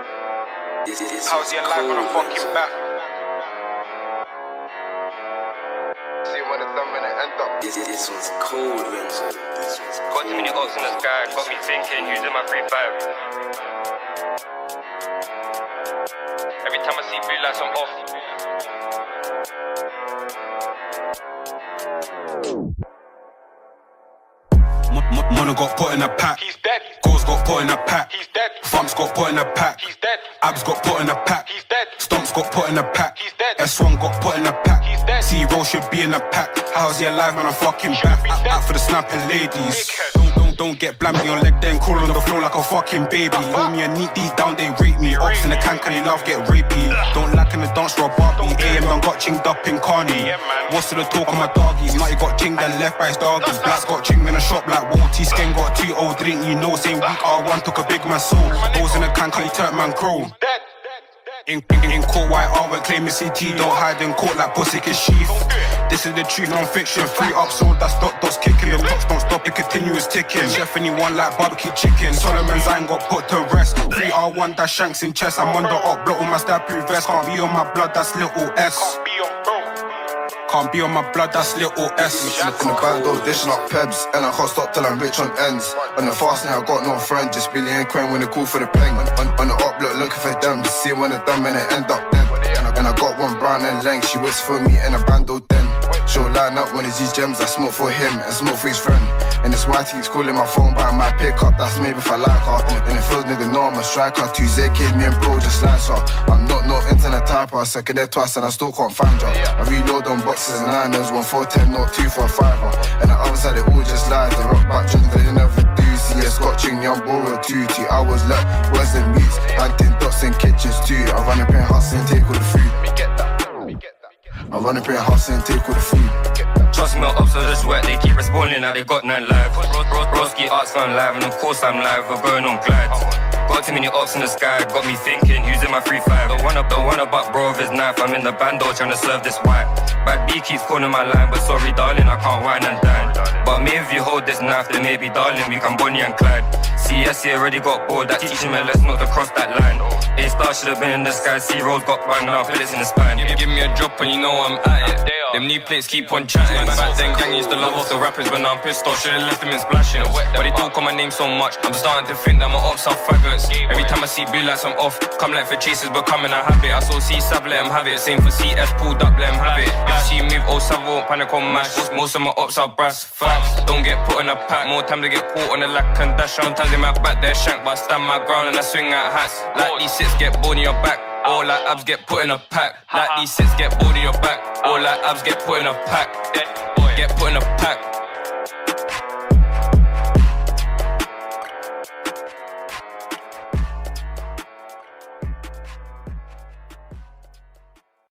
How's your life on a fucking back? See when it's done, when it end up. This, this one's cold, Renzo. This one's Got too many ops in the sky, got me thinking, who's in my free five? Every time I see blue lights, I'm off. Mo- mo- Mono got put in a pack. He's dead. Goals got put in a pack. He's dead. Thumps got put in a pack. He's dead. Abs got put in a pack. He's dead. Stomps got put in a pack. He's dead. S1 got put in a pack. He's dead. Zero should be in a pack. How's he alive, man? I'm fucking back. out for the snapping ladies. Dickhead. Don't, get blammy on leg, then crawl on the floor like a fucking baby. Hold me a neat these down, they rape me. Ops in the can, can you love get rapey? Don't lack in the dance for a Barbie. AM done got chinged up in Carney. What's to the talk of my doggies? Matty got chinged and left by his doggies. Black got chinged in a shop like Walty. Skin got two old drink, you know, same week R1 took a big man soul. Holes in the can, can you turn man crow? In, in, in court, white armor claiming CT. Don't hide in court like pussy can sheath. This is the truth, non-fiction. Free up, so ticking. Chef anyone like barbecue chicken. Solomon's Zine got put to rest. 3 R1 that shanks in chest. I'm on the up, block on my stab proof vest. Can't be on my blood, that's little S. Be on. Can't be on my blood, that's little S. Look in the band, though, dishing up pebs. And I can't stop till I'm rich on ends. On the fast now, I got no friend. Just Billy and Quen when they call for the peng. On, on, on the up, look, looking for them. See when they're done, and they end up then. And I, and I got one brown and length. She waits for me in a bando then. She'll line up one of these gems. I smoke for him and smoke for his friend. And this white he's calling my phone by my pickup. That's maybe if I like her. And it feels nigga know I'm a striker. Z kid, me and bro just like her. I'm not no internet typer. Second there twice and I still can't find her. I reload on boxes and liners. One four ten, not two for a fiver. And the other side it all just lies. The rock back trends they never do. See a scotching young boro two. Two hours left. Where's the meats? Hunting dots in kitchens too. I run up in house and take all the food. I run up in house and take all the food. Trust me, ops are just wet, they keep responding now they got none live. Broski arts gone live, and of course I'm live, we're going on glides. Got too many ops in the sky, got me thinking, in my free five? The one wanna, don't wanna bro with his knife, I'm in the bando trying to serve this white. Bad B keeps calling my line, but sorry darling, I can't wine and dine. But maybe if you hold this knife, then maybe darling, we can Bonnie and Clyde. CS he already got bored, that teaching me let's not to cross that line. A star should have been in the sky, C rolls got banged, now bullets in the spine. Give, give me a drop and you know I'm at it. Them new plates keep on chatting. Back then, gang used to love off the rappers when I'm pissed off. Should've left them in splashing. But they talk on my name so much, I'm starting to think that my ops are faggots. Every time I see blue lights, I'm off. Come like for chasers, becoming a habit. I saw C Sav, let him have it. Same for CS, pulled up, let him have it. If she move, oh Sav won't panic on mash. Most of my ops are brass. Facts, don't get put in a pack. More time to get caught on the lack and dash. Sometimes they might back their shank, but I stand my ground and I swing at hats. Like these sits get bored in your back. All like abs get put in a pack. Like these sits get bored in your back. All like abs get put in a pack. Get put in a pack.